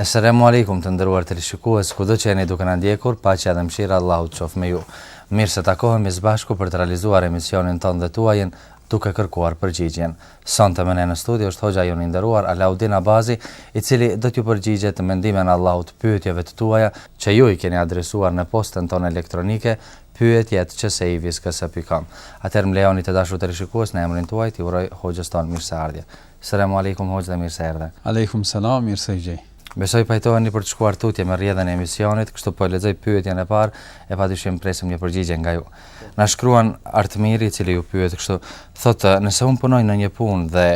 Esselemu Alejkum të nderuar teleshikues kudo që jeni duke na ndjekur paqja dhe mëshira e Allahut qoftë me ju mirë se takohemi së bashku për të realizuar emisionin tonë dhe tuajin duke kërkuar përgjigjen sonte me ne në studio është hoxha jonë i nderuar Alaudin Abazi i cili do t'ju përgjigjet me ndihmën e Allahut pyetjeve të tuaja që ju i keni adresuar në postën tonë elektronike pyetje@peacetv-ks.com. Atër më lejoni të dashur teleshikues në emrin tuaj t'i uroj hoxhës tonë mirë se ardhje. Selamu alejkum hoxhë dhe mirë se erdhe. Alejkum selam, mirë se gjej. Besoj pajtoheni për të shkuar tutje me rrjedhën e emisionit, kështu po e lexoj pyetjen e parë e padyshim presim një përgjigje nga ju. Na shkruan Artmiri, i cili ju pyet kështu, thotë, nëse un punoj në një punë dhe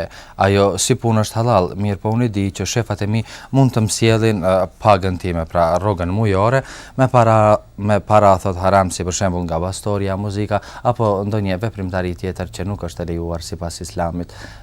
ajo si punë është halal, mirëpo unë e di që shefat e mi mund të më sjellin uh, pagën time, pra rrogën mujore, me para me para thot haram si për shembull nga bastoria, muzika apo ndonjë veprimtari tjetër që nuk është e lejuar sipas Islamit.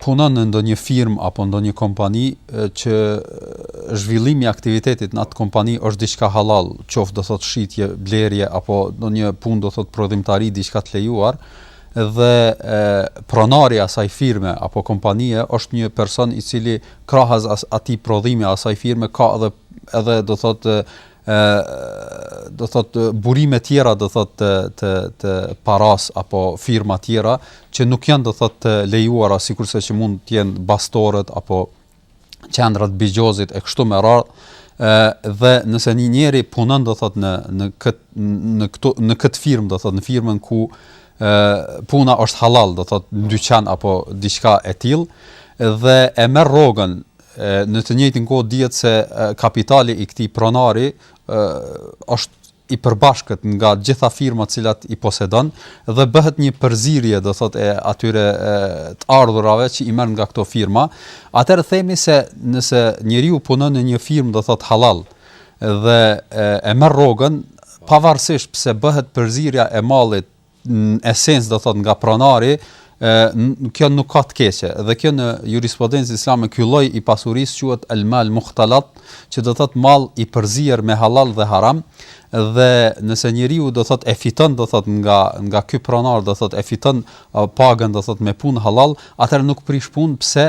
punon në ndonjë firmë apo ndonjë kompani që zhvillimi i aktivitetit në atë kompani është diçka halal, qoftë do thotë shitje, blerje apo ndonjë punë do thotë prodhimtari diçka të lejuar dhe e, pronari asaj firme apo kompanie është një person i cili krahas atij prodhimi asaj firme ka edhe edhe do thotë ë do thot burime tjera do thot të të të paras apo firma tjera që nuk janë do thot të lejuara sikurse që mund të jenë bastoret apo qendrat e bixhozit e kështu me radhë ë dhe nëse një njeri punon do thot në në kët në këtu në kët firmë do thot në firmën ku ë puna është halal do thot në dyqan apo diçka e tillë dhe e merr rrogën në të njëjtën kohë dihet se kapitali i këtij pronari është i përbashkët nga të gjitha firmat të cilat i posedon dhe bëhet një përzierje do thotë e atyre e, të ardhurave që i merr nga këto firma atëherë themi se nëse njeriu punon në një firmë do thotë halal dhe e, e merr rrogën pavarësisht pse bëhet përzierja e mallit në esencë do thot nga pronari, ë kjo nuk ka të keqe dhe kjo në jurisprudencën islame ky lloj i pasurisë quhet al mal mukhtalat, që do thot mall i përzier me hallall dhe haram dhe nëse njeriu do thot e fiton do thot nga nga ky pronar do thot e fiton pagën do thot me punë hallall, atëherë nuk prish punë pse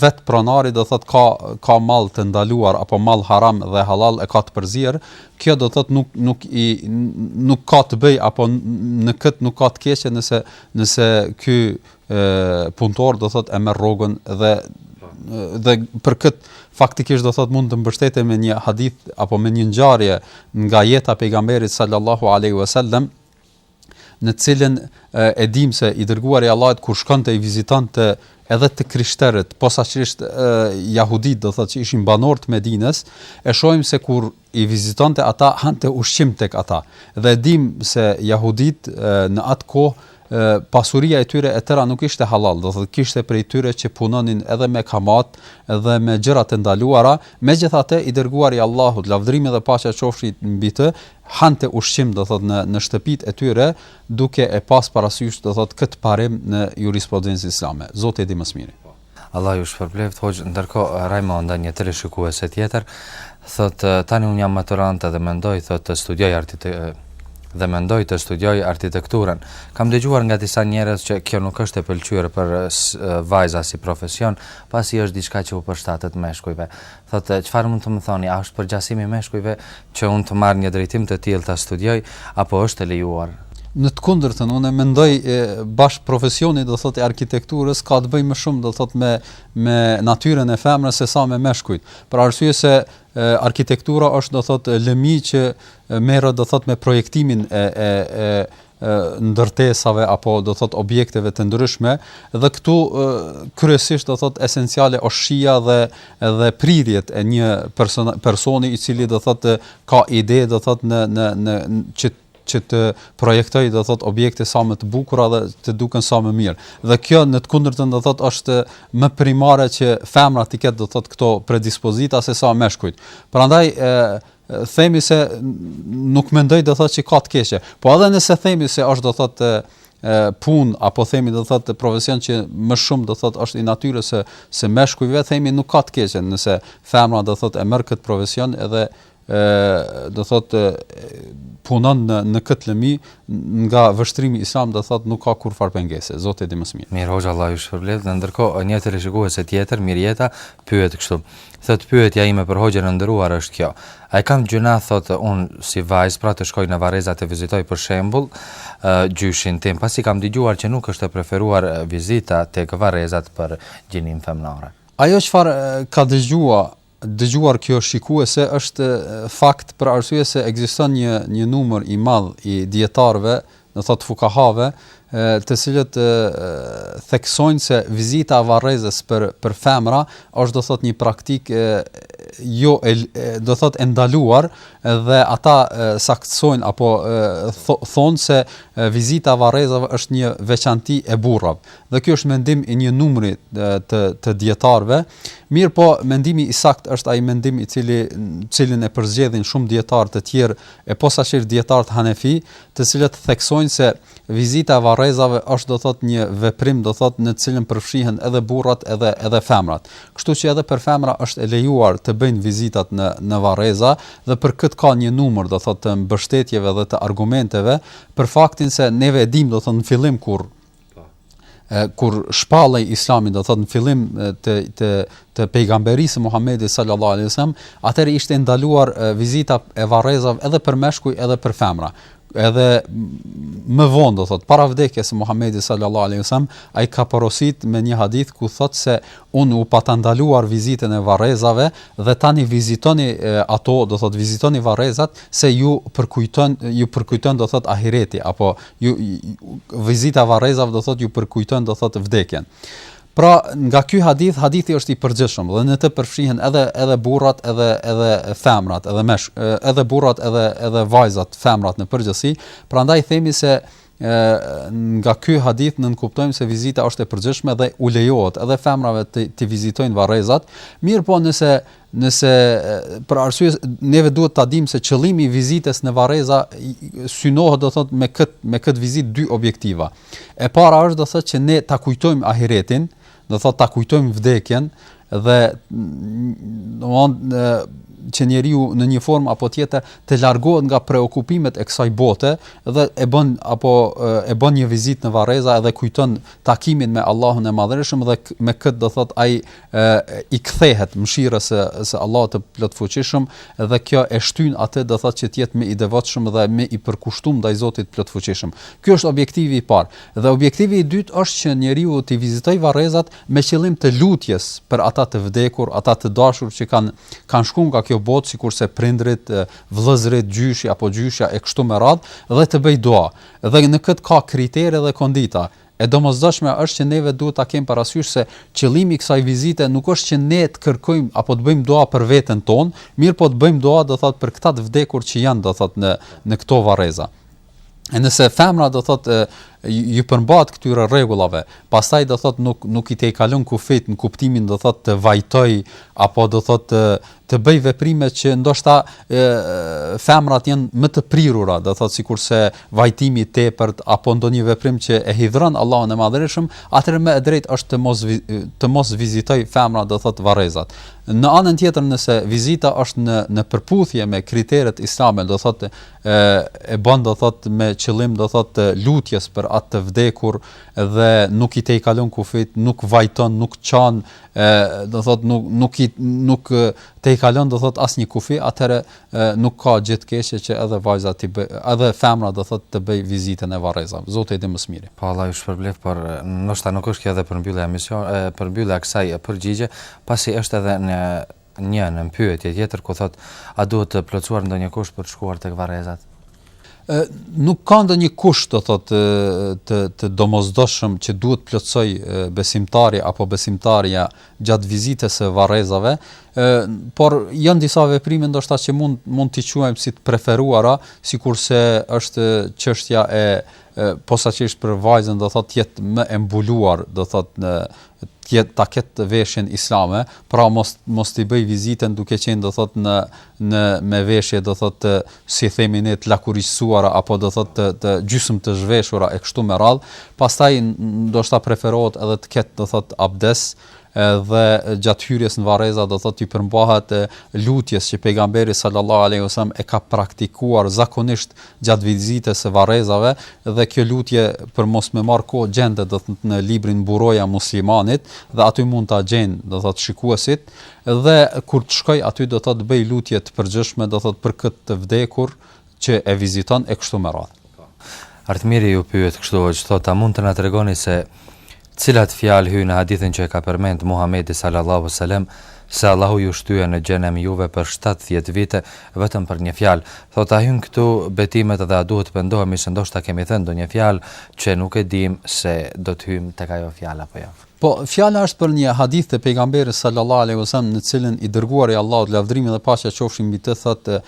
vet pronari do thot ka ka mall të ndaluar apo mall haram dhe halal e ka të përzier, kjo do thot nuk nuk i nuk ka të bëj apo në kët nuk ka të keqe nëse nëse ky punëtor do thot e merr rrogën dhe dhe për kët faktikisht do thot mund të mbështetem me një hadith apo me një ngjarje nga jeta e pejgamberit sallallahu alaihi wasallam në të cilën e dimë se i dërguari i Allahut kur shkonte i vizitonte edhe të krishterët, posaçërisht jahudit, do thotë që ishin banorë të Medinës, e shohim se kur i vizitonte ata hante ushqim tek ata. Dhe e dimë se jahudit në atë kohë pasuria e tyre e tëra nuk ishte halal, do thotë kishte prej tyre që punonin edhe me kamat dhe me gjëra të ndaluara, megjithatë i dërguari i Allahut, lavdërimi dhe paqja qofshin mbi të, hante ushqim do thot në në shtëpitë e tyre duke e pas parasysh do thot kët parim në jurisprudencën islame zoti e di më së miri Allah ju shpërbleft hoxh ndërkohë Raimonda një teleshikuese tjetër thot tani un jam maturante dhe mendoj thot të studioj arti dhe mendoj të studioj arkitekturën. Kam dëgjuar nga disa njerëz që kjo nuk është e pëlqyer për vajza si profesion, pasi është diçka që u përshtatet meshkujve. Thotë, Çfarë mund të më thoni, a është përgjasim i meshkujve që unë të marr një drejtim të tillë ta studioj, apo është e lejuar? Në të kundërtën, unë mendoj bash profesioni, do thotë i arkitekturës ka të bëjë më shumë, do thotë me me natyrën e femrës se sa me meshkujt. Për arsye se arkitektura është do thotë lëmi që merret do thotë me projektimin e e e ndërtesave apo do thot objekteve të ndryshme dhe këtu kryesisht do thot esenciale është shija dhe dhe prirjet e një person personi i cili do thot ka ide do thot në në në që që të projektoj do thot objekte sa më të bukura dhe të duken sa më mirë. Dhe kjo në të kundërtën do thot është më primare që femra t'i ketë do thot këto predispozita se sa meshkujt. Prandaj themi se nuk mendoj do thotë që ka të keqe. Po edhe nëse themi se është do thotë punë apo themi do thotë profesion që më shumë do thotë është i natyrës se se meshkujve themi nuk ka të keqe nëse femra do thotë e merr kët profesion edhe ë do thotë punon në në kët lëmi nga vështrimi islam do thotë nuk ka kurfar pengese zoti e di më së miri. Mir hoxha Allah ju shpërbleft dhe ndërkohë një teleshikuese tjetër Mirjeta pyet kështu. Thotë pyetja ime për Hoxhën e nderuar është kjo, a e kam gjynah thotë unë si vajzë pra të shkoj në varreza të vizitoj për shembull gjyshin tim pasi kam dëgjuar që nuk është e preferuar vizita tek varrezat për gjininë femnore. Ajo çfarë ka dëgjua dëgjuar kjo shikuese është fakt për arsye se ekziston një një numër i madh i dijetarëve do thotë fukahave, të cilët theksojnë se vizita e varrezave për për femra është do thotë një praktikë jo e, do thotë e ndaluar dhe ata saktësojnë apo thonë se vizita e varrezave është një veçanti e burrave. Dhe ky është mendim i një numri të të dietarëve. Mirëpo, mendimi i saktë është ai mendim i cili cilin e përzgjedhin shumë dietarë të tjerë e posaçërisht dietarët hanefi, të cilat theksojnë se vizita e varrezave është do thotë një veprim do thotë në të cilën përfshihen edhe burrat edhe edhe femrat. Kështu që edhe për femra është e lejuar të bëjnë vizitat në në varreza dhe për këtë ka një numër do thotë të mbështetjeve dhe të argumenteve për faktin se neve e dimë do thotë në fillim kur kur shpallej Islami, do thot në fillim të të të pejgamberisë së Muhamedit sallallahu alaihi wasallam, atëherë ishte ndaluar vizita e varrezave edhe për meshkuj edhe për femra. Edhe më vonë do thot para vdekjes së Muhamedit sallallahu alaihi wasallam, ai ka porositur me një hadith ku thot se Unë u pata ndaluar vizitën e varrezave dhe tani vizitoni ato, do thotë vizitoni varrezat se ju përkujton ju përkujton do thotë ahireti apo ju vizita e varrezave do thotë ju përkujton do thotë vdekjen. Pra nga ky hadith, hadithi është i përgjithshëm dhe në të përfshihen edhe edhe burrat, edhe edhe femrat, edhe mesh, edhe burrat edhe edhe vajzat, femrat në përgjithësi, prandaj themi se E, nga ky hadith nënkuptojmë se vizita është e përgjithshme dhe u lejohet edhe femrave të, të vizitojnë varrezat, mirëpo nëse nëse për arsye neve duhet ta dimë se qëllimi i vizitës në varreza synohet do thot me kët me kët vizitë dy objektiva. E para është do thot që ne ta kujtojmë ahiretin, do thotë ta kujtojmë vdekjen dhe domthonë që njeriu në një formë apo tjetër të largohet nga preokupimet e kësaj bote dhe e bën apo e bën një vizitë në varreza edhe kujton takimin me Allahun e Madhërishëm dhe me këtë do thot ai i kthehet mëshirës së së Allahut të plotfuqishëm dhe kjo e shtyn atë do thot që të jetë më i devotshëm dhe më i përkushtuar ndaj Zotit të plotfuqishëm. Ky është objektivi i parë. Dhe objektivi i dytë është që njeriu t'i vizitojë varrezat me qëllim të lutjes për ata të vdekur, ata të dashur që kanë kanë shku nga kjo botë, sikurse prindërit, vëllezërit, gjyshi apo gjyshja e kështu me radhë, dhe të bëjë dua. Dhe në këtë ka kritere dhe kondita. E domosdoshme është që neve duhet ta kemë parasysh se qëllimi i kësaj vizite nuk është që ne të kërkojmë apo të bëjmë dua për veten tonë, mirëpo të bëjmë dua do thotë për këta të vdekur që janë do thotë në në këto varreza. E nëse femra do thot iu përmbahet këtyre rregullave, pastaj do thot nuk nuk i tejkalon kufijtë në kuptimin do thot të vajtojë apo do thot të të bëjë veprime që ndoshta e, femrat janë më të prirura, do thot sikurse vajtimi i tepërt apo ndonjë veprim që e hidhëron Allahun e Madhërishëm, atëherë më e drejtë është të mos të mos vizitojë femra do thot varrezat. Në anën tjetër nëse vizita është në në përputhje me kriteret islame, do thot e e bën do thot me qëllim do thot lutjes për atë të vdekur dhe nuk i tejkalon kufit, nuk vajton, nuk qan, e do thot nuk nuk i nuk tejkalon do thot asnjë kufi, atëherë nuk ka gjë të keqe që edhe vajza ti, edhe femra do thot të bëj vizitën e varrezave. Zoti i di më së miri. Po Allah ju shpërbleft, por ndoshta nuk është kjo edhe përmbyllja e emisionit, përmbyllja kësaj përgjigje, pasi është edhe në Një, nënpyetje, tjetër ku thotë, a duhet të plotësuar ndonjë kusht për të shkuar tek varrezat? Ë, nuk ka ndonjë kusht, do thotë, të të domosdoshëm që duhet të plotësojë besimtari apo besimtarja gjatë vizitës së varrezave, ë, por janë disa veprime ndoshta që mund mund t'i quajmë si të preferuara, sikurse është çështja e posaçërisht për vajzën do thotë të jetë më e mbuluar, do thotë në të ta ketë veshjen islame, pra mos mos ti bëj vizitën duke qenë do thot në në me veshje do thot të si themi ne të lakuriqësuara apo do thot të të gjysëm të zhveshura e kështu me radh, pastaj ndoshta preferohet edhe të ketë do thot abdes edhe gjatë hyrjes në varreza do thot ti përmbahet lutjes që pejgamberi sallallahu alaihi wasallam e ka praktikuar zakonisht gjatë vizitës së varrezave dhe kjo lutje për mos me marr kohë gjendet do thot në librin Mburoja e muslimanit dhe aty mund ta gjejnë do thot shikuesit dhe kur të shkoj aty do thot bëj lutje të përgjithshme do thot për këtë të vdekur që e viziton e kështu me radhë. Artmiri ju pyet kështu hoxh thotë a mund të na tregoni se Cilat fjalë hyjnë në hadithin që e ka përmend Muhamedi sallallahu selem se Allahu ju shtyn në xhehenem juve për shtatëdhjetë vite vetëm për një fjalë? Thotë a hyjnë këtu betimet dhe a duhet të pendohemi se ndoshta kemi thënë ndonjë fjalë që nuk e dimë se do të hyjmë tek ajo fjalë apo jo? Po, fjala është për një hadith të pejgamberit sallallahu alaihi wasallam në të cilin i dërguari i Allahut lavdrimi dhe paqja qofshin mbi të thotë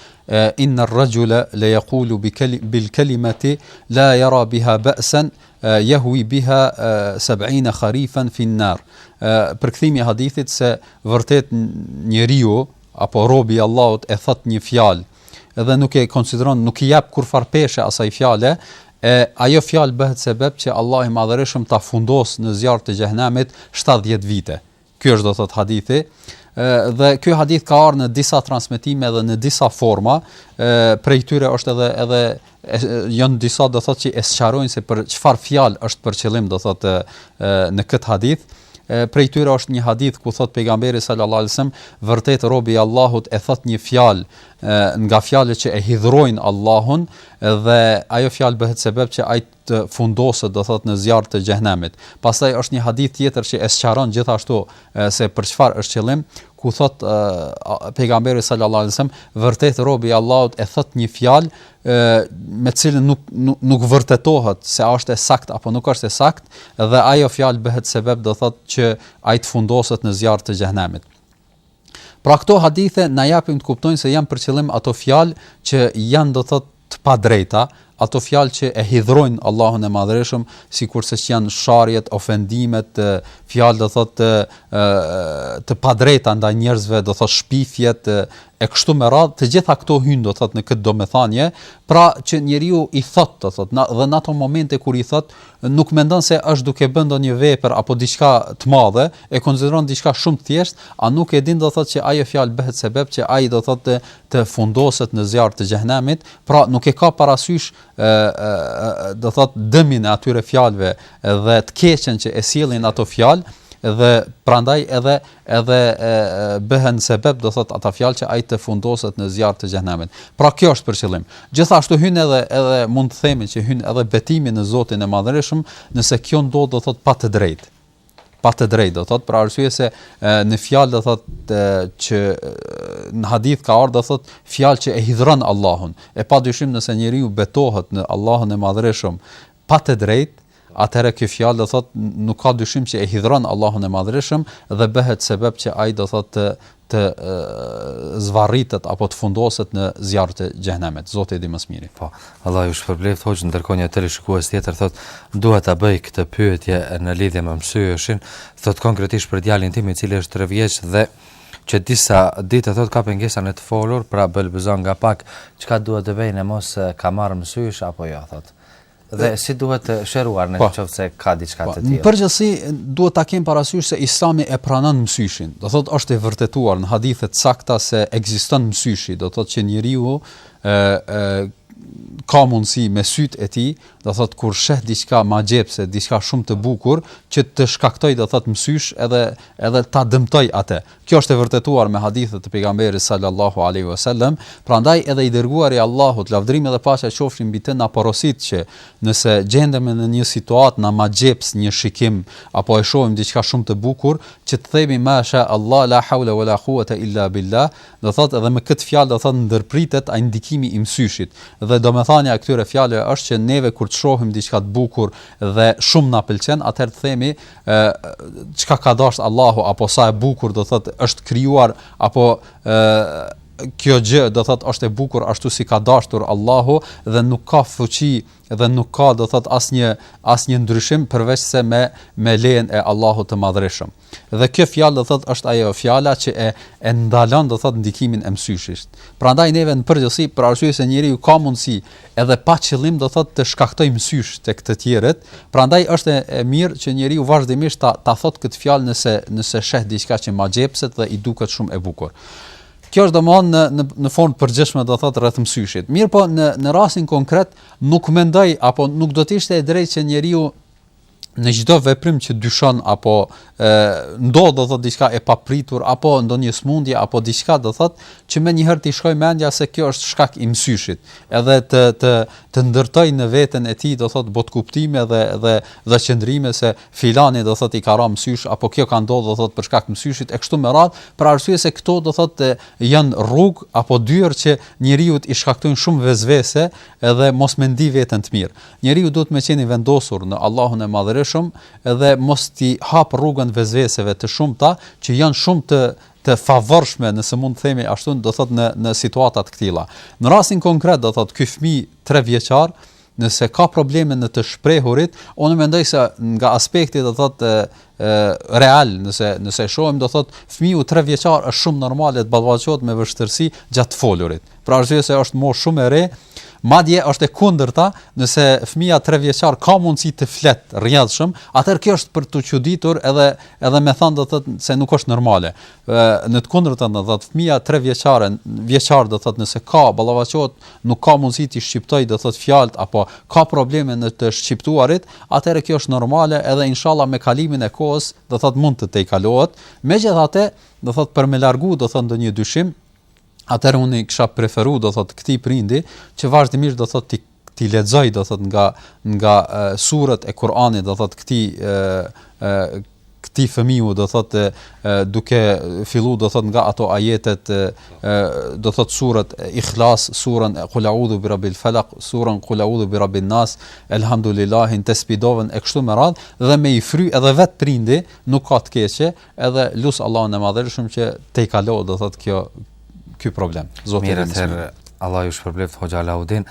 inna ar-rajula la yaqulu bi bil kalimati la yara biha ba'san Yahwi biha sab'ina kharifan fi an-nar. Përkthimi i hadithit se vërtet njeriu apo robi i Allahut e thot një fjalë dhe nuk e konsideron, nuk i jap kurfar peshe asaj fjale, e ajo fjalë bëhet sebeb që Allahu i Madhërishëm ta fundos në zjarr të xhehenemit 70 vite. Ky është do thot hadithi, ë dhe ky hadith ka ardhur në disa transmetime dhe në disa forma, ë prej tyre është edhe edhe janë disa do thot që e sqarojnë se për çfarë fjalë është për qëllim do thot ë në kët hadith prej tyre është një hadith ku thot pejgamberi sallallahu alajhi wasallam vërtet robi i Allahut e thot një fjalë nga fjalët që e hidhrojnë Allahun dhe ajo fjalë bëhet sebeb që ai të fundoset do thot në zjarr të xhehenemit pastaj është një hadith tjetër që e sqaron gjithashtu se për çfarë është qëllim ku thot pejgamberi sallallahu alajhi wasallam vërtet robi i Allahut e thot një fjalë me cilën nuk, nuk vërtetohet se është e saktë apo nuk është e saktë dhe ajo fjalë bëhet sebeb do thot që ai të fundoset në zjarr të xhehenemit Pra këto hadithe na japin të kuptojmë se janë për qëllim ato fjalë që janë do të thotë të padrejta, ato fjalë që e hidhrojnë Allahun e Madhërishëm, sikurse që janë sharjet, ofendimet, fjalë do thotë të, të padrejta ndaj njerëzve, do thotë shpifjet e kështu me radhë, të gjitha këto hyjnë do thotë në këtë domethënie, pra që njeriu i thotë do thotë, dhe në ato momente kur i thotë, nuk mendon se është duke bën ndonjë vepër apo diçka të madhe, e konsideron diçka shumë të thjeshtë, a nuk e din do thotë që ajo fjalë bëhet sebeb që ai do thotë të fundoset në zjarr të xhehenemit, pra nuk e ka parasysh ë do thotë dëmin e atyre fjalëve dhe të keqen që e sjellin ato fjalë dhe prandaj edhe edhe e, bëhen sebeb do thot ata fjalë që ai të fundoset në zjarr të xhehenemit. Pra kjo është për qëllim. Gjithashtu hyn edhe edhe mund të themi që hyn edhe betimi në Zotin e Madhërishëm, nëse kjo ndodh do thot pa të drejtë pa të drejtë do thot për arsye se e, në fjalë do thot e, që në hadith ka ardhur do thot fjalë që e hidhron Allahun e pa dyshim nëse njeriu betohet në Allahun e madhërishëm pa të drejtë atëherë kjo fjalë do thot nuk ka dyshim që e hidhron Allahun e madhërishëm dhe bëhet sebeb që ai do thot të të zvarritet apo të fundoset në zjarr të xhehenemit. Zoti e di më së miri. Po. Allahu ju shpërbleft hoxh, ndërkohë një teleshikues tjetër thot, dua ta bëj këtë pyetje në lidhje me mësyshin, thot konkretisht për djalin tim i cili është 3 vjeç dhe që disa ditë thot ka pengesa në të folur, pra belbëzon nga pak, çka duhet të bëj në mos ka marr mësysh apo jo thot. Dhe si duhet të shëruar në po. qoftë se ka diçka po. të tillë. Në përgjithësi duhet ta kem parasysh se Islami e pranon mësyshin. Do thotë është e vërtetuar në hadithe të sakta se ekziston mësyshi, do thotë që njeriu ë ë ka mundësi me syt e tij, do thot kur sheh diçka magjepse, diçka shumë të bukur, që të shkaktoj do thot mësysh edhe edhe ta dëmtoj atë. Kjo është e vërtetuar me hadithe të Pejgamberit sallallahu alejhi ve sellem, prandaj edhe i Dërguari i Allahut, lavdërimi dhe paqja qofshin mbi të, na porosit që nëse gjendemi në një situatë na magjeps një shikim apo e shohim diçka shumë të bukur, që të themi ma sha Allah la haula wa la quwwata illa billah, do thotë edhe me këtë fjalë do thotë ndërpritet ai ndikimi i mësyshit. Dhe domethënia e këtyre fjalëve është që neve kur të shohim diçka të bukur dhe shumë na pëlqen, atëherë të themi e çka ka dashur Allahu apo sa e bukur do thotë është krijuar apo e kjo gjë do thot është e bukur ashtu si ka dashur Allahu dhe nuk ka fuqi dhe nuk ka do thot asnjë asnjë ndryshim përveç se me me lejen e Allahut të Madhërishëm. Dhe kjo fjalë do thot është ajo fjala që e e ndalon do thot ndikimin e mësyshit. Prandaj neve në përgjithësi për arsye se njeriu ka mundësi edhe pa qëllim do thotë të shkaktojë mësysh tek të tjerët, prandaj është e, e mirë që njeriu vazhdimisht ta ta thotë këtë fjalë nëse nëse sheh diçka që magjepset dhe i duket shumë e bukur. Kjo është domthon në në në formë përgjithshme do thotë rreth mësyshit. Mirëpo në në rastin konkret nuk mendoj apo nuk do të ishte e drejtë që njeriu në çdo veprim që dyshon apo ë ndodh do thot diçka e papritur apo ndonjë smundje apo diçka do thot që menjëherë t'i shkojë mendja se kjo është shkak i mësyshit edhe të të të ndërtojë në veten e tij do thot botëkuptime dhe dhe dhe qëndrime se filani do thot i ka rënë mësysh apo kjo ka ndodhur do thot për shkak të mësyshit e kështu me radh për arsye se këto do thot janë rrug apo dyer që njeriut i shkaktojnë shumë vesvese edhe mos me ndi veten të mirë Njeriu duhet me qenë i vendosur në Allahun e Madhërishëm dhe mos t'i hapë rrugën vesveseve të shumta që janë shumë të të favorshme nëse mund të themi ashtu do thotë në në situata të këtilla. Në rastin konkret do thotë ky fëmijë tre vjeçar nëse ka probleme në të shprehurit, unë mendoj se nga aspekti do thotë real, nëse nëse e shohim do thot fëmiu 3 vjeçar është shumë normale të ballafaqohet me vështirësi gjatë të folurit. Për arsye se është moshë shumë e re, madje është e kundërta, nëse fëmia 3 vjeçar ka mundësi të flet rrjedhshëm, atëherë kjo është për të çuditur edhe edhe me thënë do thot se nuk është normale. Ë në të kundërtën do thot fëmia 3 vjeçare, vjeçar do thot nëse ka ballafaqohet, nuk ka mundësi të shqiptojë do thot fjalët apo ka probleme në të shqiptuarit, atëherë kjo është normale edhe inshallah me kalimin e kohës do thot mund të tejkalohet, megjithatë do thot për me largu do thot ndonjë dyshim atëherë unë kisha preferu do thot këtij prindi që vazhdimisht do thot t'i t'i lexojë do thot nga nga suret e Kuranit do thot këtij këtij fëmiu do thotë duke fillu do thotë nga ato ajetet do thotë suren Ihlas, suren Kul a'udhu bi rabbil falak, suren Kul a'udhu bi rabbin nas, elhamdulillahin, tespi dovën e kështu me radh dhe me i fry edhe vet prindi nuk ka të keqe, edhe lus Allahun e madhërishëm që t'i kalojë do thotë kjo ky problem. Shumë mirë, atëherë Allah ju shpërbleft Hoxha Alaudin.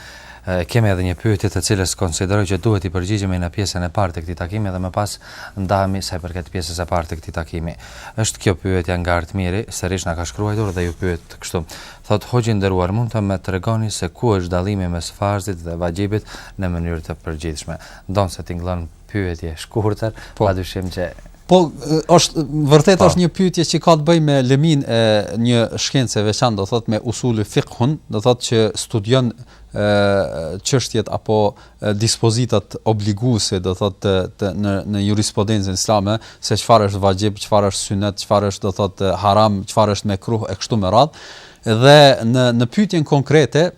Kemi edhe një pyetje të cilës konsideroj që duhet t'i përgjigjemi në pjesën e parë të këtij takimi dhe më pas ndahemi sa i përket pjesës së parë të këtij takimi. Është kjo pyetja nga Artmiri, sërish na ka shkruar dhe ju pyet kështu. Thot Hoxhë i nderuar, mund të më tregoni se ku është dallimi mes farzit dhe vaxhibit në mënyrë të përgjithshme. Ndonëse tingëllon pyetje shkurtër, po. pa dyshim që Po, është vërtet po. është një pyetje që ka të bëjë me lëmin e një shkence veçan, do thotë me usuli fikhun, do thotë që studion ë çështjet apo dispozitat obliguese, do thotë të, në në jurisprudencën islame, se çfarë është vaxhib, çfarë është sunnet, çfarë është do thotë haram, çfarë është mekruh e kështu me radhë. Dhe në në pyetjen konkrete,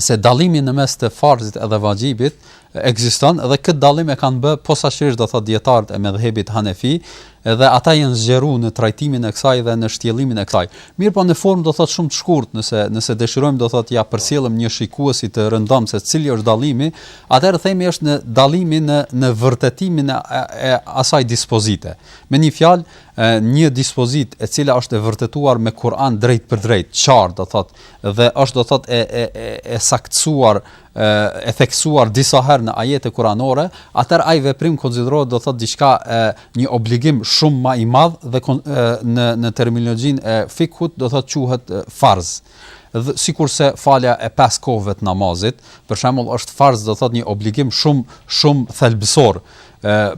se dallimi në mes të farzit edhe vaxhibit ekziston dhe këtë dallim e kanë bë posaçërisht do thotë dijetarët e medhhebit Hanefi dhe ata janë zgjeruar në trajtimin e kësaj dhe në shtjellimin e kësaj. Mirëpo në formë do thotë shumë të shkurt, nëse nëse dëshirojmë do thotë ja përcjellim një shikuesi të rëndom se cili është dallimi, atëherë themi është në dallimin në në vërtetimin e, e asaj dispozite. Me një fjalë, një dispozitë e cila është e vërtetuar me Kur'an drejtpërdrejt, qartë do thotë, dhe është do të thotë e e e e saktësuar e e theksuar disa herë në ajete kuranore, atëherë ai veprim konsiderohet do të thotë diçka e një obligim shumë ma i madh dhe kon, e, në në terminologjinë e fikhut do të thotë quhet farz. Dhe sikurse falja e pesë kohëve të namazit, për shembull është farz do të thotë një obligim shumë shumë thelbësor.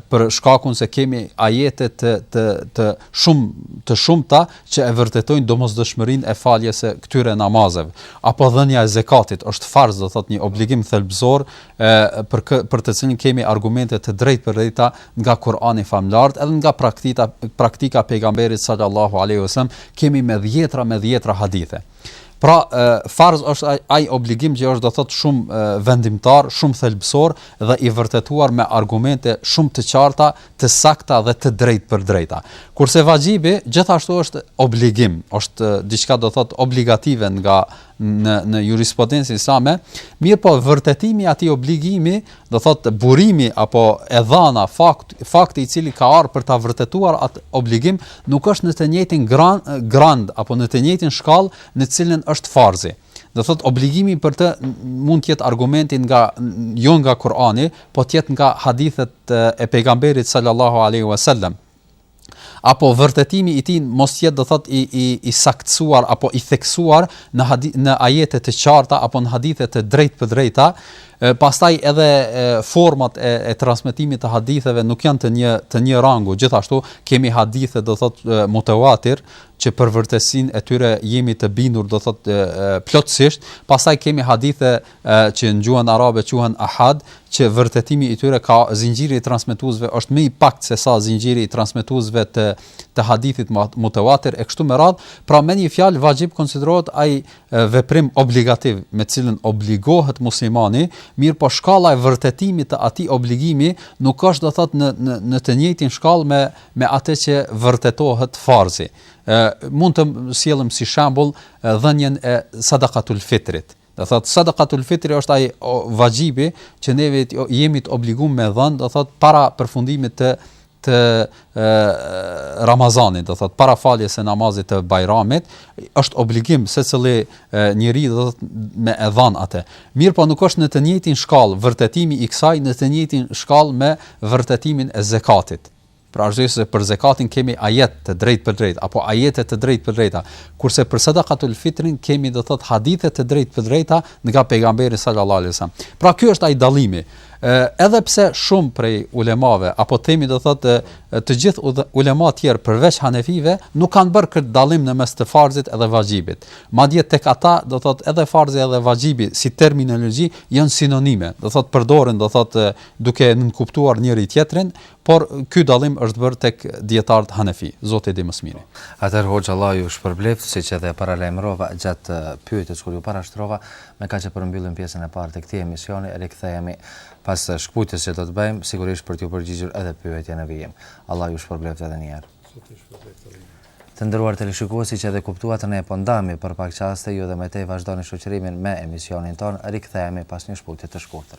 për shkakun se kemi ajete të të të shumë të shumta që e vërtetojnë domosdoshmërinë e faljes së këtyre namazeve. Apo dhënia e zekatit është farz, do thotë një obligim thelbësor e për kë, për të cilin kemi argumente të drejtpërdrejta nga Kur'ani famëlartë edhe nga praktika praktika pejgamberit sallallahu alejhi ve sel-lem, kemi me dhjetra me dhjetra hadithe. Pra, farz është ai, ai obligim që është do thot shumë vendimtar, shumë thelbësor dhe i vërtetuar me argumente shumë të qarta, të sakta dhe të drejtpërdrejta. Kurse vaxhibi gjithashtu është obligim, është diçka do thot obligative nga në në jurisprudencën islame, mirëpo vërtetimi i atij obligimi Do thotë burimi apo e dhana, fakt, fakti i cili ka ardhur për ta vërtetuar atë obligim, nuk është në të njëjtin grand, grand apo në të njëjtin shkallë në të cilën është farzi. Do thotë obligimi për të mund të jetë argumenti nga jo nga Kur'ani, po të jetë nga hadithet e pejgamberit sallallahu alejhi ve sel-lem. apo vërtetimi i tij mos të jetë do thotë i i i saktësuar apo i theksuar në hadith, në ajete të qarta apo në hadithe të drejtpërdrejta, pastaj edhe format e, e transmetimit të haditheve nuk janë të një të një rangu. Gjithashtu kemi hadithe do thotë mutevatir që për vërtetësinë e tyre jemi të bindur do thotë plotësisht, pastaj kemi hadithe që në gjuhën arabe quhen ahad, që vërtetimi i tyre ka zinxhiri i transmetuesve është më i paktë se sa zinxhiri i transmetuesve të të hadithit mutawatir e kështu me radh, pra me një fjalë vaxhib konsiderohet ai veprim obligativ me të cilën obligohet muslimani, mirëpo shkalla e vërtetimit të atij obligimi nuk është do të thotë në në në të njëjtin shkallë me me atë që vërtetohet farzi. Ë mund të sjellim si shembull dhënien e sadakatul fitrit Do thot sadakatul fitri është ai vaxhibi që neve jemi të obliguar me e dhën, do thot para përfundimit të të e, Ramazanit, do thot para faljes së namazit të Bajramit, është obligim secili njeri do thot me e dhën atë. Mirëpo nuk është në të njëjtin shkallë vërtetimi i kësaj në të njëjtin shkallë me vërtetimin e zekatit. Për arsye se për zekatin kemi ajet të drejtpërdrejtë apo ajete të drejtpërdrejta, kurse për sadakatul fitrin kemi do thotë hadithe të drejtpërdrejta nga pejgamberi sallallahu alaihi wasallam. Pra ky është ai dallimi. Ë edhe pse shumë prej ulemave apo themi do thotë të gjithë ulema të tjerë përveç hanefive nuk kanë bërë këtë dallim në mes të farzit edhe vaxhibit. Madje tek ata do thotë edhe farzi edhe vaxhibi si terminologji janë sinonime. Do thotë përdoren do thotë duke nënkuptuar njëri tjetrin, Por ky dallim është bërë tek dijetarët hanefi, Zoti e di më së miri. Atëherë hoxhë Allahu ju shpërbleftë, siç edhe e paralajmërova gjatë pyetjes kur ju parashtrova, me kaq e përmbyllim pjesën e parë të këtij emisioni, rikthehemi pas shkëputjes që do të bëjmë, sigurisht për t'ju përgjigjur edhe pyetjeve në vijim. Allahu ju shpërbleftë edhe një herë. Të nderuar teleshikues, siç edhe kuptuat, ne po ndahemi për pak çaste, ju edhe më tej vazhdoni shoqërimin me emisionin tonë, rikthehemi pas një shkëputje të shkurtër.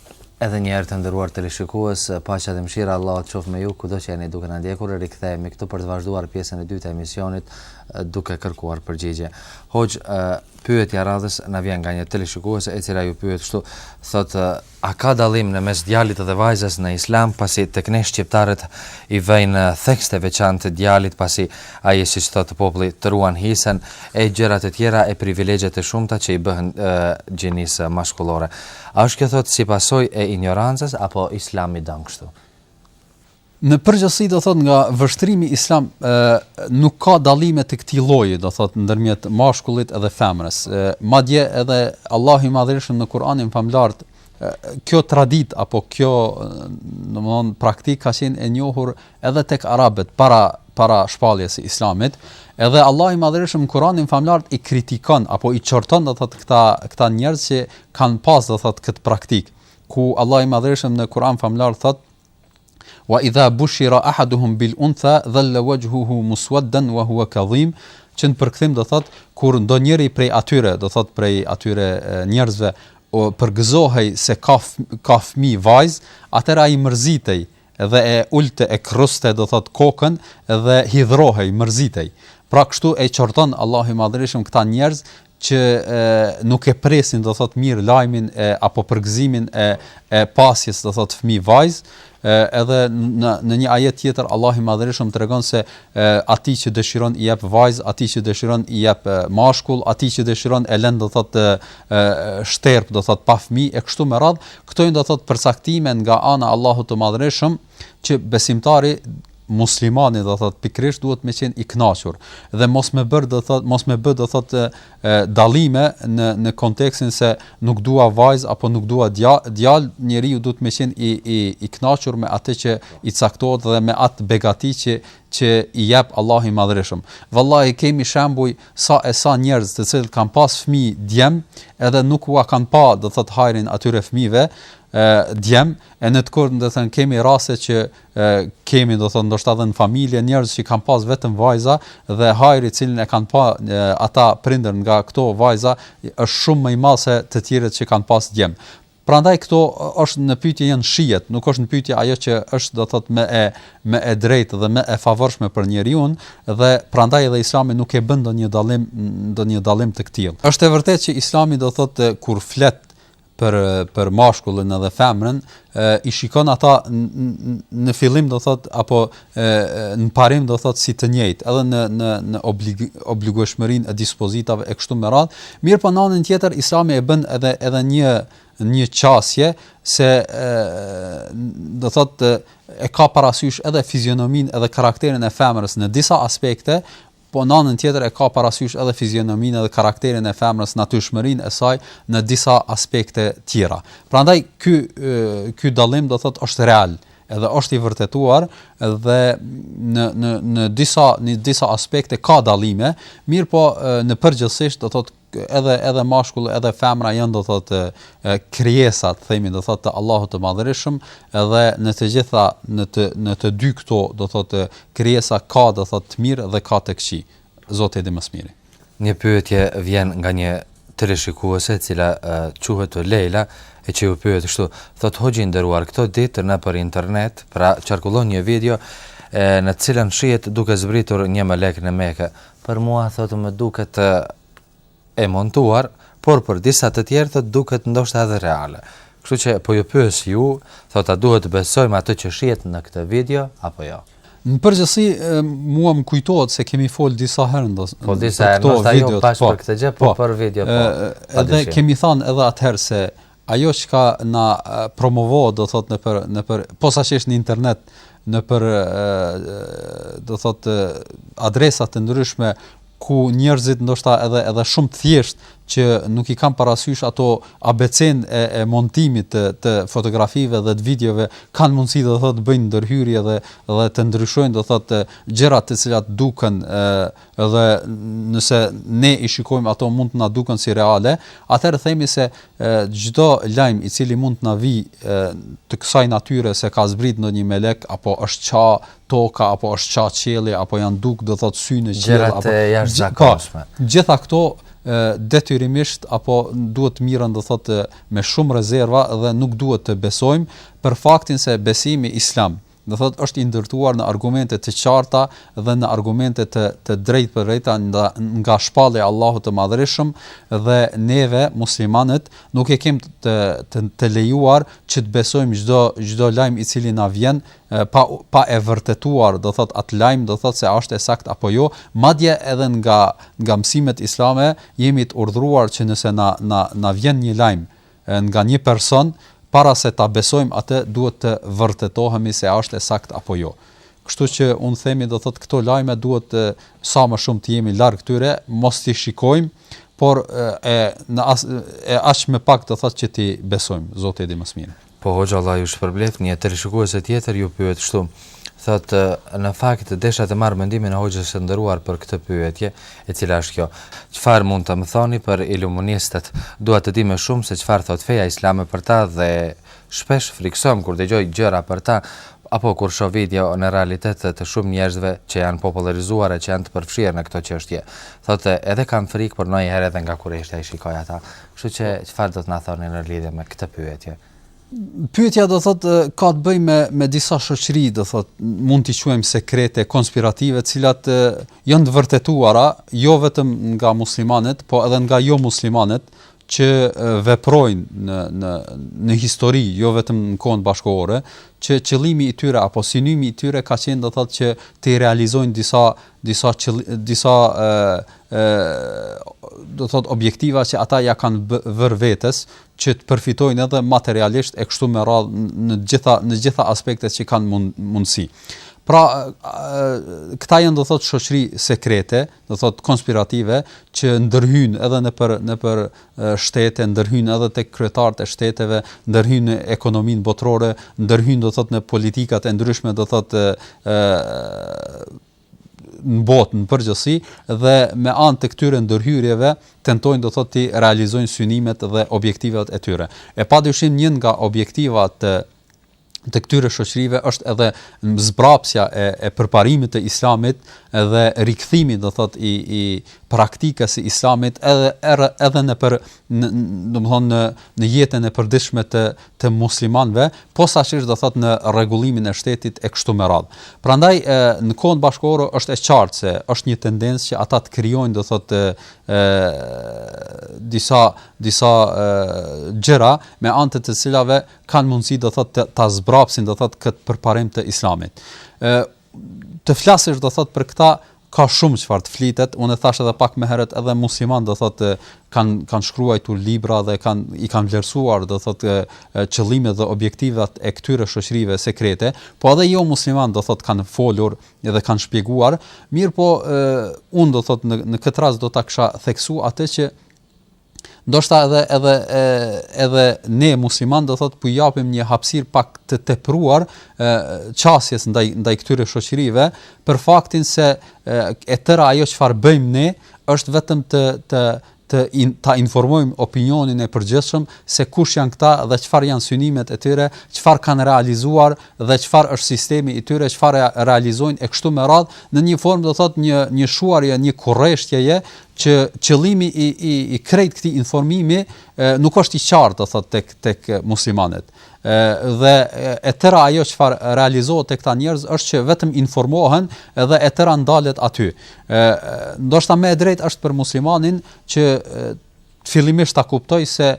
Edhe një herë të nderuar teleshikues, paqja dhe mëshira e Allahut qoftë me ju kudo që jeni duke na ndjekur, rikthehemi këtu për të vazhduar pjesën e dytë të emisionit duke kërkuar përgjigje. Hoxhë, pyetja e radhës na vjen nga një teleshikuese e cila ju pyet kështu, thotë, a ka dallim në mes djalit dhe vajzës në Islam, pasi tek ne shqiptarët i vënë theks të veçantë djalit pasi ai siç thotë populli të ruan hisen e gjëra të tjera e privilegje të shumta që i bëhen gjinisë mashkullore. A është kjo thotë si pasojë e injorancës apo Islami don kështu? Në përgjithësi do thotë nga vështrimi islam ë nuk ka dallime të këtij lloji, do thotë ndërmjet mashkullit edhe femrës. Madje edhe Allahu i Madhërishëm në Kur'anin famëlartë kjo traditë apo kjo domethënë praktikë ka qenë e njohur edhe tek arabët para para shpalljes së islamit, edhe Allahu i Madhërishëm në Kur'anin famëlartë i kritikon apo i qorton do thotë këta këta njerëz që kanë pas do thotë këtë praktik, ku Allahu i Madhërishëm në Kur'an famëlartë thotë wa idha bushira ahaduhum bil untha dhalla wajhuhu muswaddan wa huwa kadhim që në përkthim do thot kur ndonjëri prej atyre do thot prej atyre njerëzve o përgëzohej se ka ka fëmijë vajzë atëherë i mërzitej dhe e ulte e kërruste do thot kokën dhe hidhrohej mërzitej pra kështu e qorton Allahu i madhërishëm këta njerëz që e, nuk e presin do thot mirë lajmin e, apo përgëzimin e, e pasjes do thot fëmijë vajz edhe në në një ajet tjetër Allahu i madhërishëm tregon se atij që dëshiron i jep vajz, atij që dëshiron i jep mashkull, atij që dëshiron e lën do thotë shterp do thotë pa fëmijë e kështu me radh, Këto janë do thotë përcaktime nga ana e Allahut të Madhërishëm që besimtari muslimani do thot pikërisht duhet me qenë i kënaqur dhe mos me bër do thot mos me bë do thot dallime në në kontekstin se nuk dua vajzë apo nuk dua djal, njeriu duhet me qenë i i i kënaqur me atë që i caktohet dhe me atë begati që që i jep Allahu i madhërishëm vallahi kemi shembuj sa e sa njerëz të cilët kanë pas fëmijë djem edhe nuk ua kanë pa do thot hajrin atyre fëmijëve ë djem e në të kundërtën kemi raste që ë kemi do thot ndoshta edhe në familje njerëz që kanë pas vetëm vajza dhe hajri të cilin e kanë pa e, ata prindër nga këto vajza është shumë më i madh se të tjerët që kanë pas djem Prandaj këto është në pyetje janë shijet, nuk është në pyetje ajo që është do thotë më e më e drejtë dhe më e favorshme për njeriun dhe prandaj edhe Islami nuk e bën ndonjë dallim ndonjë dallim të këtillë. Është e vërtetë që Islami do thotë kur flet për për mashkullin edhe femrën, i shikon ata në fillim do thotë apo në parim do thot si të njëjtë, edhe në në në oblig, obligueshmërinë e dispozitave e kështu me radh, mirëpo në anën tjetër Islami e bën edhe edhe një një qasje se e, do thot e ka parasysh edhe fizionominë edhe karakterin e femrës në disa aspekte, po në anën tjetër e ka parasysh edhe fizionominë edhe karakterin e femrës, natyrshmërinë e saj në disa aspekte tjera. Prandaj ky ky dallim do thotë është real edhe është i vërtetuar dhe në në në disa në disa aspekte ka dallime, mirëpo në përgjithësisht do thotë edhe edhe mashkulli edhe femra janë do të thotë krijesa të themi do të thotë të Allahut të Madhërishëm dhe në të gjitha në të në të dy këto do të thotë krijesa ka do të thotë të mirë dhe ka të këqij Zoti e di më së miri Një pyetje vjen nga një teleshikuese e cila quhet Leila e që ju pyet kështu thotë hoxhë i nderuar këto ditë nëpër internet pra qarkullon një video në të cilën shihet duke zbritur një melek në Mekë Për mua, thotë, më duket e montuar, por për disa të tjerë, thotë, duket ndoshta edhe reale. Kështu që po ju pyes ju, thotë, a duhet të besojmë atë që shihet në këtë video apo jo? Në përgjithësi mua më kujtohet se kemi fol disa herë ndoshta. Po disa herë ndoshta jo bash po, për këtë gjë, po, po për video po. Edhe kemi thënë edhe atëherë se ajo çka na promovohet do thot nëpër nëpër posaçërisht në internet nëpër do thot adresa të ndryshme ku njerëzit ndoshta edhe edhe shumë të thjeshtë që nuk i kanë parasysh ato abecen e, e montimit të, të fotografive dhe të videove kanë mundësi do thot të bëjnë ndërhyrje dhe dhe të ndryshojnë do thot gjërat të cilat duken e, dhe nëse ne i shikojmë ato mund të na duken si reale, atëherë themi se çdo lajm i cili mund të na vijë të kësaj natyre se ka zbrit ndonjë melek apo është ça toka apo është ça qielli apo janë duk do thot sy në qiell gjëra të jashtëzakonshme. Po, gjitha këto detyrimisht apo duhet të mirren do thot me shumë rezerva dhe nuk duhet të besojmë për faktin se besimi islam do të thotë është i ndërtuar në argumente të qarta dhe në argumente të të drejtpërdrejta nga nga shpallja e Allahut të Madhërishëm dhe neve muslimanët nuk e kemi të të, të lejuar që të besojmë çdo çdo lajm i cili na vjen pa pa e vërtetuar do thot atë lajm do thot se është e saktë apo jo madje edhe nga nga mësimet islame jemi të urdhëruar që nëse na na na vjen një lajm nga një person para se ta besojmë atë duhet të vërtetohemi se a është e saktë apo jo. Kështu që unë themi do thotë këto lajme duhet të sa më shumë të jemi larg tyre, mos t'i shikojmë, por e në as e aq më pak do thotë që t'i besojmë, Zoti e di më së miri. Po hoxha Allahu ju shpërbleftë, një teleshikuese tjetër ju pyet kështu. thotë në fakt desha të marr mendimin e hoxhës së nderuar për këtë pyetje, e cila është kjo, çfarë mund të më thoni për iluministët? Dua të di më shumë se çfarë thotë feja islame për ta dhe shpesh frikësohem kur dëgjoj gjëra për ta apo kur shoh video në realitet të shumë njerëzve që janë popullarizuar e që janë të përfshirë në këto çështje. Thotë edhe kam frikë por ndonjëherë edhe nga kureshtja i shikoj ata. Kështu që çfarë do të na thoni në lidhje me këtë pyetje? Pyetja do thot ka të bëjë me me disa shoqëri, do thot, mund t'i quajmë sekrete, konspirative, të cilat janë të vërtetuara jo vetëm nga muslimanët, po edhe nga jo muslimanët që veprojnë në në në histori, jo vetëm në kohën bashkëkohore, që qëllimi i tyre apo synimi i tyre ka qenë do thot që të realizojnë disa disa disa ë ë do thot objektiva që ata ja kanë vërë vetes, që të përfitojnë edhe materialisht e kështu me radhë në të gjitha në të gjitha aspektet që kanë mund, mundësi. Pra, këta janë do thotë shoqëri sekrete, do thotë konspirative që ndërhyjnë edhe nëpër nëpër shtete, ndërhyjnë edhe tek kryetarët e shteteve, ndërhyjnë në ekonominë botërore, ndërhyjnë do thotë në politikat e ndryshme, do thotë ë në botë në përgjithësi dhe me anë të këtyre ndërhyrjeve tentojnë do thotë t'i realizojnë synimet dhe objektivat e tyre. E padyshim një nga objektivat të të këtyre shoqërive është edhe zbrapsja e e përparimit të islamit dhe rikthimi do thotë i i praktikës së islamit edhe edhe nëpër në domthonë në në jetën e përditshme të të muslimanëve, posaçërisht do thotë në rregullimin e shtetit e kështu me radhë. Prandaj në kohën bashkëkohore është e qartë se është një tendencë që ata të krijojnë do thotë ë disa disa gjëra me anë të të cilave kanë mundësi do thotë ta zbrapsin do thotë këtë përparim të islamit. të flasësh do thot për këta ka shumë çfarë të flitet, unë e thashë edhe pak më herët edhe musliman do thotë kanë kanë shkruajtur libra dhe kanë i kanë vlerësuar do thotë qëllimet dhe objektivat e këtyre shoqërive sekrete, po edhe jo musliman do thotë kanë folur dhe kanë shpjeguar, mirëpo unë do thotë në në këtë rast do ta kisha theksu atë që ndoshta edhe edhe edhe ne musliman do thot po japim një hapësirë pak të tepruar qasjes ndaj ndaj këtyre shoqërive për faktin se e tëra ajo çfarë bëjmë ne është vetëm të të të in, ta informojmë opinionin e përgjithshëm se kush janë këta dhe çfarë janë synimet e tyre, çfarë kanë realizuar dhe çfarë është sistemi i tyre, çfarë realizojnë e kështu me radhë, në një formë do thotë një një shuarje, një kureshtjeje që qëllimi i i i krejt këtij informimi e, nuk është i qartë do thot tek tek muslimanët. ë dhe e tëra ajo çfarë realizohet tek këta njerëz është që vetëm informohen dhe e tëra ndalet aty. ë ndoshta më e drejtë është për muslimanin që fillimisht ta kuptojë se e,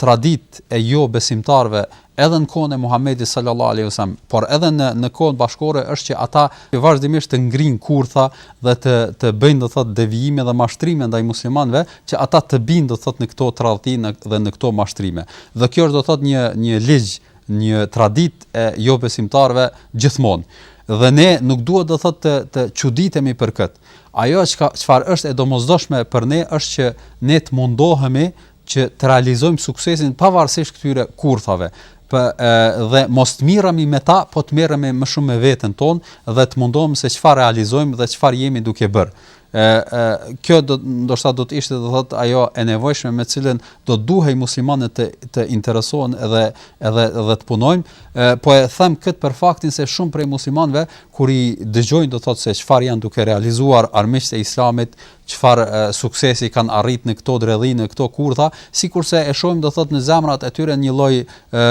traditë e jo besimtarëve edhe në kohën e Muhamedit sallallahu alejhi wasallam, por edhe në në kohën bashkëkohore është që ata vazhdimisht të ngrijnë kurtha dhe të të bëjnë do thotë devijime dhe mashtrime ndaj muslimanëve që ata të binë do thotë në këto tradhti dhe në këto mashtrime. Dhe kjo është do thotë një një ligj, një traditë e jo besimtarëve gjithmonë. Dhe ne nuk duhet do thotë të të çuditemi për kët. Ajo çka çfarë është e domosdoshme për ne është që ne të mundohemi që të realizojmë suksesin pavarësisht këtyre kurthave për e, dhe mos të merremi me ta, po të merremi më shumë me veten tonë dhe të mundohem se çfarë realizojmë dhe çfarë jemi duke bërë. Ë ë kjo do ndoshta do të ishte do thotë ajo e nevojshme me të cilën do duhej muslimanët të të interesohen edhe edhe edhe të punojnë. Ë po e them kët për faktin se shumë prej muslimanëve kur i dëgjojnë do thotë se çfarë janë duke realizuar armiqtë e Islamit, çfarë suksesi kanë arrit në këto dredhi në këto kurtha, sikurse e shohim do thotë në zemrat e tyre një lloj ë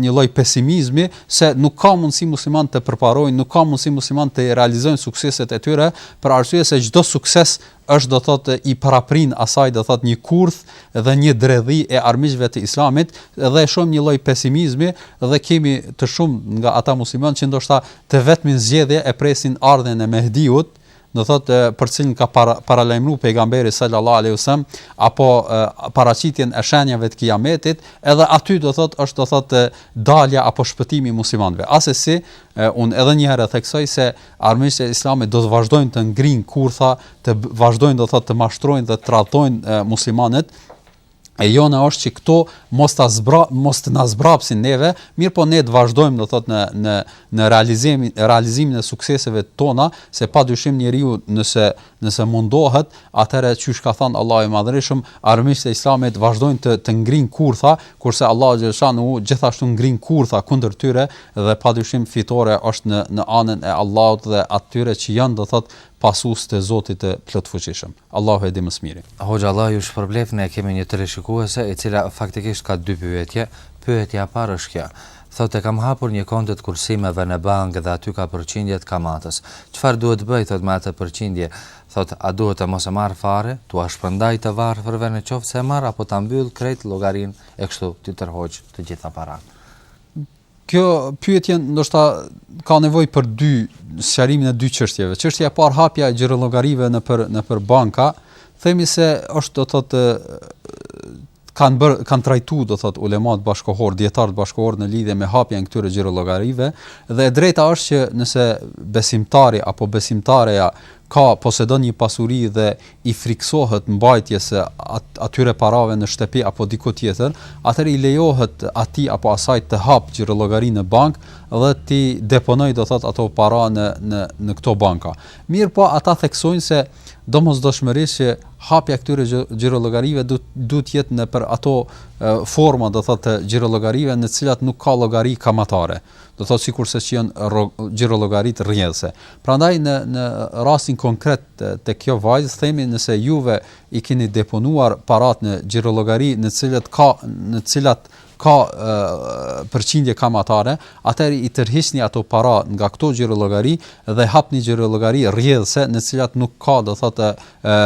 një lloj pesimizmi se nuk ka mundësi muslimanët të përparojnë, nuk ka mundësi muslimanët të realizojnë sukseset e tyre, për arsye se çdo sukses është do thotë i paraprin asaj do thotë një kurth dhe një dredhi e armiqve të islamit dhe e shohim një lloj pesimizmi dhe kemi të shumë nga ata muslimanë që ndoshta të vetmen zgjedhje e presin ardhjen e Mehdiut do thotë për të cilin ka para, paralajmëru pejgamberi sallallahu alaihi wasallam apo e, paraqitjen e shenjave të kiametit, edhe aty do thotë është do thotë dalja apo shpëtimi i muslimanëve. Assesi unë edhe një herë e theksoj se armiqtë e islamit do të vazhdojnë të ngrijnë kurtha, të vazhdojnë do thotë të mashtrojnë dhe të tradhtojnë muslimanët e jona është që këto mos ta zbra, mos të na zbrapsin neve, mirëpo ne të vazhdojmë do thot në në në realizimin realizimin e sukseseve tona, se pa dyshim njeriu nëse nëse mundohet, atëherë qysh ka thënë Allahu i Madhërishëm, armiqtë e Islamit vazhdojnë të të ngrijnë kurtha, kurse Allahu xheleshanuhu gjithashtu ngrin kurtha kundër tyre dhe pa dyshim fitorja është në në anën e Allahut dhe atyre që janë do thot pasues të Zotit të plotfuqishëm. Allahu e di më së miri. Hoxhë Allahu ju shpërbleftë ne kemi një teleshikuese e cila faktikisht ka dy pyetje, pyetja e parë është kjo, thotë e kam hapur një konto të kursimeve në bankë dhe aty ka përqindje të kamatës, çfarë duhet të bëj thotë me atë përqindje, thotë a duhet të mos e marr fare, t'ua shpërndaj të varfërve në qoftë se e marr apo ta mbyll krejt llogarinë e kështu t'i tërheq të gjitha paratë. Kjo pyetje ndoshta ka nevojë për dy sqarimin e dy çështjeve. Çështja e parë hapja e xhirollogarive nëpër nëpër banka, themi se është do thotë kanë bërë kanë trajtu do thot ulemat bashkëkohorë dijetarët bashkëkohorë në lidhje me hapjen e këtyre xhirollogarive dhe e drejta është që nëse besimtari apo besimtarja ka, posedon një pasuri dhe i frikësohet mbajtjes së atyre parave në shtëpi apo diku tjetër, atëherë i lejohet atij apo asaj të hapë xhirollogari në bankë dhe t'i deponojë, do të thotë, ato para në në në këto banka. Mirëpo, ata theksojnë se domosdoshmërisht që hapja e këtyre xhirollogarive duhet duhet të jetë nëpër ato forma, do të thotë, të xhirollogarive në të cilat nuk ka llogari kamatare. do thotë sikurse që janë gjiro llogaritë rrjedhëse. Prandaj në në rastin konkret te kjo vajzë themi nëse juve i keni deponuar parat në gjiro llogari në cilat ka në cilat ka e, përqindje kamatare, atëri i tërhiqni ato para nga këto gjiro llogari dhe hapni gjiro llogari rrjedhëse në cilat nuk ka do thotë e,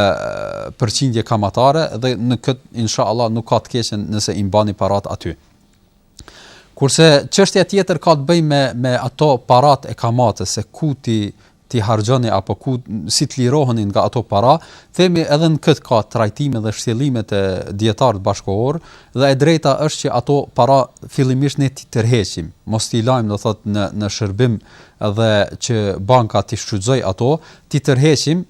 përqindje kamatare dhe në kët inshallah nuk ka të keqe nëse i mbani parat aty. Kurse çështja tjetër ka të bëjë me me ato paratë e kamatës se ku t'i t'i harxhoni apo ku si të liroheni nga ato para, themi edhe në këtë ka trajtime dhe shtjellime te dijetarët bashkëkohor dhe e drejta është që ato para fillimisht ne t'i tërheqim, mos t'i lajmë do thot në në shërbim dhe që banka t'i shfrytëzoj ato, t'i tërheqim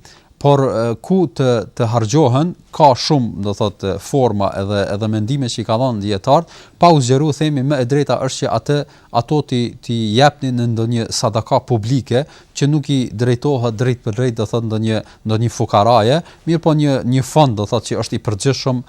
por ku të të harxhohen ka shum do thot forma edhe edhe mendime që i kanë dhënë dijetarët pa u zgjeru themi më e drejta është që atë ato t'i t'i jepni në ndonjë sadaka publike që nuk i drejtohet drejtpërdrejt do thot ndonjë ndonjë fukaraje mirëpo një një fond do thot që është i përgjithshëm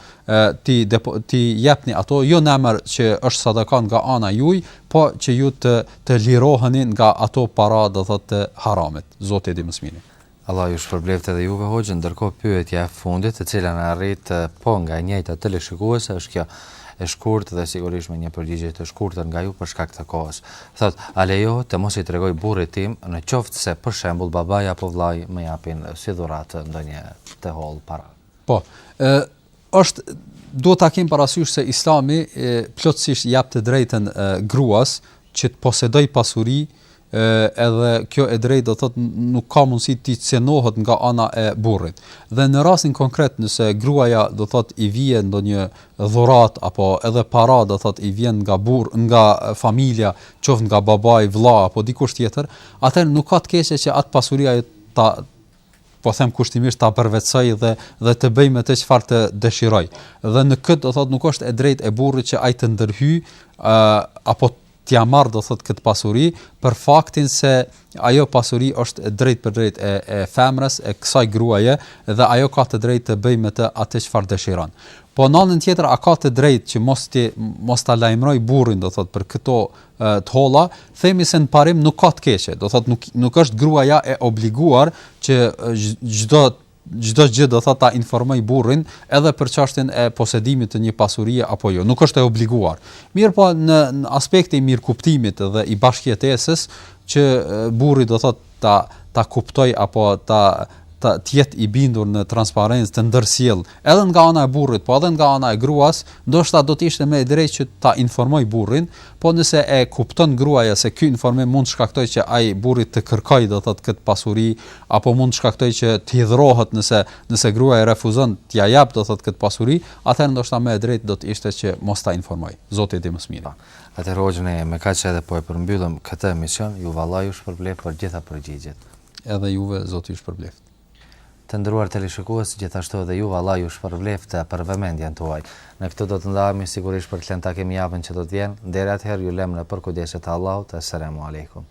t'i depo, t'i jepni ato jo në emër që është sadaka nga ana juaj po që ju të të liroheni nga ato para do thot të haramit Zoti e di më së miri Allah ju shpërbleftë edhe juve hoxhë, ndërkohë pyetja e fundit e cila na arrit po nga e njëjta teleshikuese është kjo e shkurtë dhe sigurisht me një përgjigje të shkurtër nga ju për shkak të kohës. Thotë, a lejohet të mos i tregoj burrit tim në qoftë se për shembull babai apo vllai më japin si dhuratë ndonjë të hollë para? Po, është duhet ta kemi parasysh se Islami plotësisht ia jap të drejtën gruas që të posedojë pasuri, edhe kjo e drejtë do thotë nuk ka mundësi t'i cenohet nga ana e burrit. Dhe në rastin konkret nëse gruaja do thotë i vjen ndonjë dhuratë apo edhe para do thotë i vjen nga burr, nga familja, qoftë nga babai, vëlla apo dikush tjetër, atëherë nuk ka të keqe që atë pasuri ajo ta po them kushtimisht ta përvetësoj dhe dhe të bëj me të çfarë të dëshiroj. Dhe në këtë do thotë nuk është e drejtë e burrit që ai të ndërhyj ë apo t'ia marr do thotë këtë pasuri për faktin se ajo pasuri është drejtpërdrejt e e femrës, e kësaj gruaje dhe ajo ka të drejtë të bëj me të atë çfarë dëshiron. Po në anën tjetër a ka të drejtë që mos t'i mos ta lajmëroj burrin do thotë për këto të holla, themi se në parim nuk ka të keqe, do thotë nuk nuk është gruaja e obliguar që çdo çdo gjë do thotë ta informoj burrin edhe për çështjen e posedimit të një pasurie apo jo, nuk është e obliguar. Mirëpo në, në aspekti i mirëkuptimit dhe i bashkëjetesës që burri do thotë ta ta kuptoj apo ta të të jetë i bindur në transparencë të ndërsjellë edhe nga ana e burrit, po edhe nga ana e gruas, ndoshta do të ishte më e drejtë që ta informoj burrin, po nëse e kupton gruaja se ky informim mund të shkaktojë që ai burri të kërkojë do thotë këtë pasuri apo mund të shkaktojë që të hidhrohet nëse nëse gruaja e refuzon t'ia jap do thotë këtë pasuri, atëherë ndoshta më e drejtë do të ishte që mos ta informoj. Zoti di më së miri. Atëherë hoxhë ne me kaq edhe po e përmbyllëm këtë emision, juve Allahu ju shpërbleftë për gjitha përgjigjet. Edhe juve Zoti ju shpërbleftë. Të nderuar teleshikues, gjithashtu edhe juve Allahu ju shpërbleftë për vëmendjen tuaj. Ne këtu do të ndahemi sigurisht për të lënë takim javën që do të vjen, deri atëherë ju lëmë në përkujdesje të Allahut, Esselemu Alejkum.